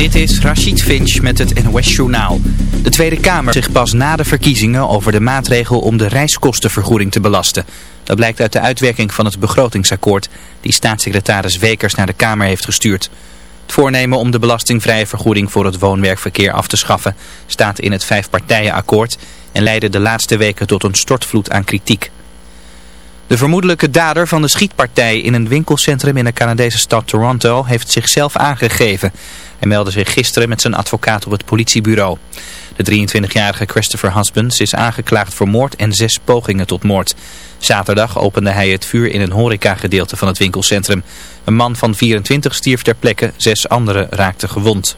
Dit is Rachid Finch met het NOS Journaal. De Tweede Kamer zich pas na de verkiezingen over de maatregel om de reiskostenvergoeding te belasten. Dat blijkt uit de uitwerking van het begrotingsakkoord die staatssecretaris Wekers naar de Kamer heeft gestuurd. Het voornemen om de belastingvrije vergoeding voor het woonwerkverkeer af te schaffen staat in het vijfpartijenakkoord en leidde de laatste weken tot een stortvloed aan kritiek. De vermoedelijke dader van de schietpartij in een winkelcentrum in de Canadese stad Toronto heeft zichzelf aangegeven. Hij meldde zich gisteren met zijn advocaat op het politiebureau. De 23-jarige Christopher Husbands is aangeklaagd voor moord en zes pogingen tot moord. Zaterdag opende hij het vuur in een horecagedeelte van het winkelcentrum. Een man van 24 stierf ter plekke, zes anderen raakten gewond.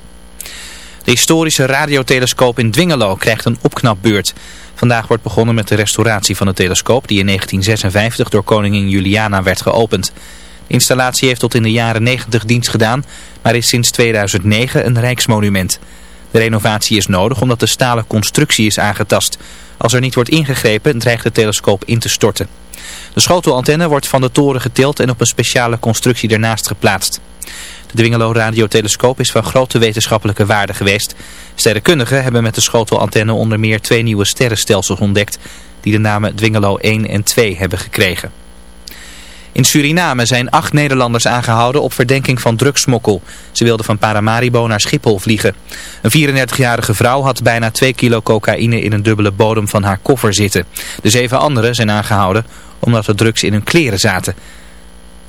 De historische radiotelescoop in Dwingelo krijgt een opknapbeurt. Vandaag wordt begonnen met de restauratie van de telescoop die in 1956 door koningin Juliana werd geopend. De installatie heeft tot in de jaren 90 dienst gedaan, maar is sinds 2009 een rijksmonument. De renovatie is nodig omdat de stalen constructie is aangetast. Als er niet wordt ingegrepen dreigt de telescoop in te storten. De schotelantenne wordt van de toren getild en op een speciale constructie ernaast geplaatst. De Dwingelo radiotelescoop is van grote wetenschappelijke waarde geweest. Sterrenkundigen hebben met de schotelantenne onder meer twee nieuwe sterrenstelsels ontdekt die de namen Dwingelo 1 en 2 hebben gekregen. In Suriname zijn acht Nederlanders aangehouden op verdenking van drugsmokkel. Ze wilden van Paramaribo naar Schiphol vliegen. Een 34-jarige vrouw had bijna 2 kilo cocaïne in een dubbele bodem van haar koffer zitten. De zeven anderen zijn aangehouden omdat er drugs in hun kleren zaten.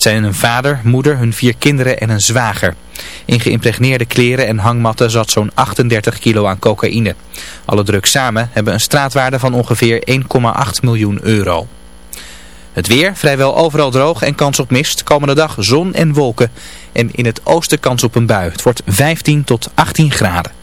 Zijn een vader, moeder, hun vier kinderen en een zwager. In geïmpregneerde kleren en hangmatten zat zo'n 38 kilo aan cocaïne. Alle drugs samen hebben een straatwaarde van ongeveer 1,8 miljoen euro. Het weer, vrijwel overal droog en kans op mist. Komende dag zon en wolken. En in het oosten kans op een bui. Het wordt 15 tot 18 graden.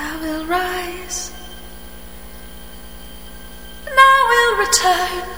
I will rise and I will return.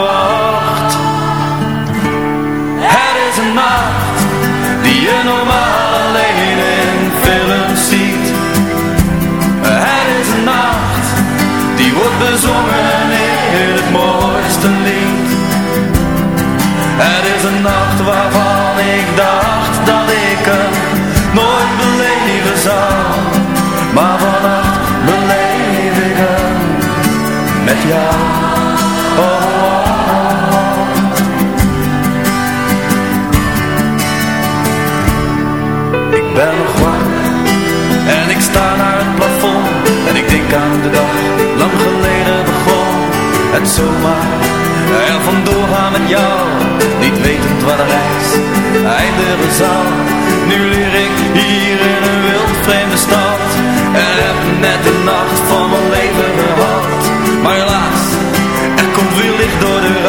Wordt bezongen in het mooiste lied. Het is een nacht waarvan ik dacht dat ik hem nooit beleven zou. Maar vannacht beleef ik hem met jou. Oh, oh, oh. Ik ben nog wakker en ik sta naar het plafond en ik denk aan de dag lang geleden. Zomaar er vandoor gaan met jou, niet wetend waar de reis eindigen zou. Nu leer ik hier in een wild vreemde stad en heb net de nacht van mijn leven gehad. Maar helaas, er komt weer licht door de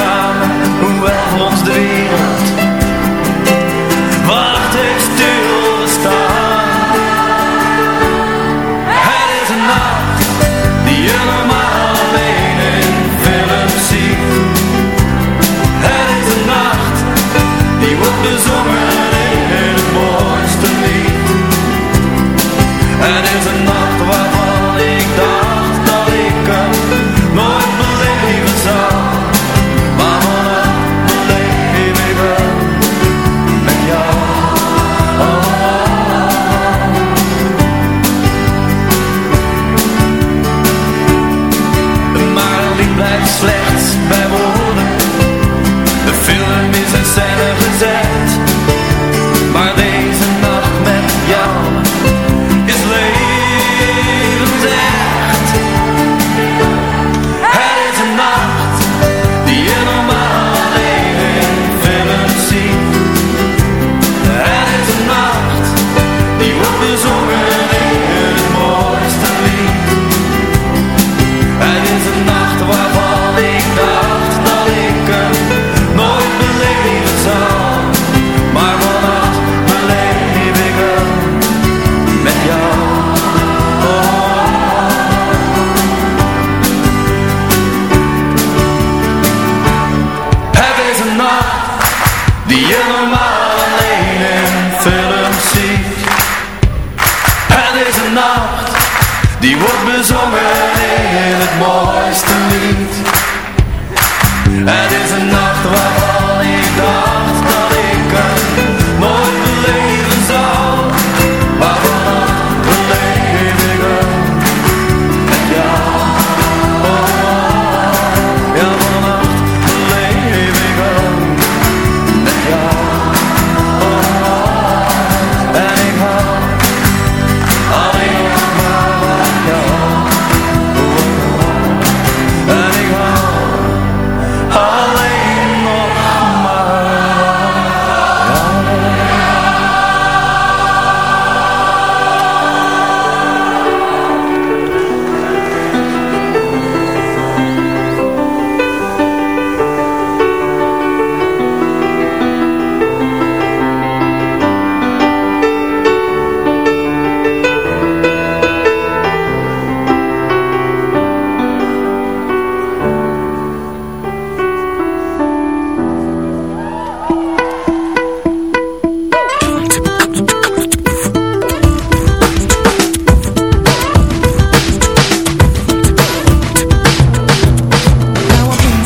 That is enough.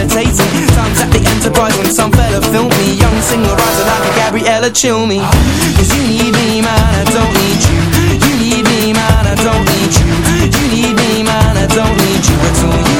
meditating Times at the Enterprise when some fella filmed me. Young single riser like a Gabriella chill me. Cause you need me man, I don't need you. You need me man, I don't need you. You need me man, I don't need you at all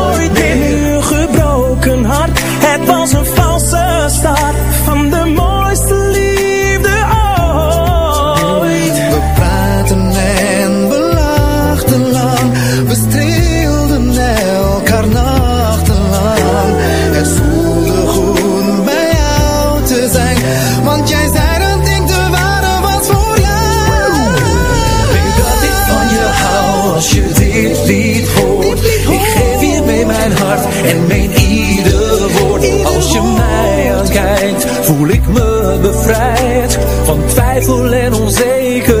twijfel en onzeker.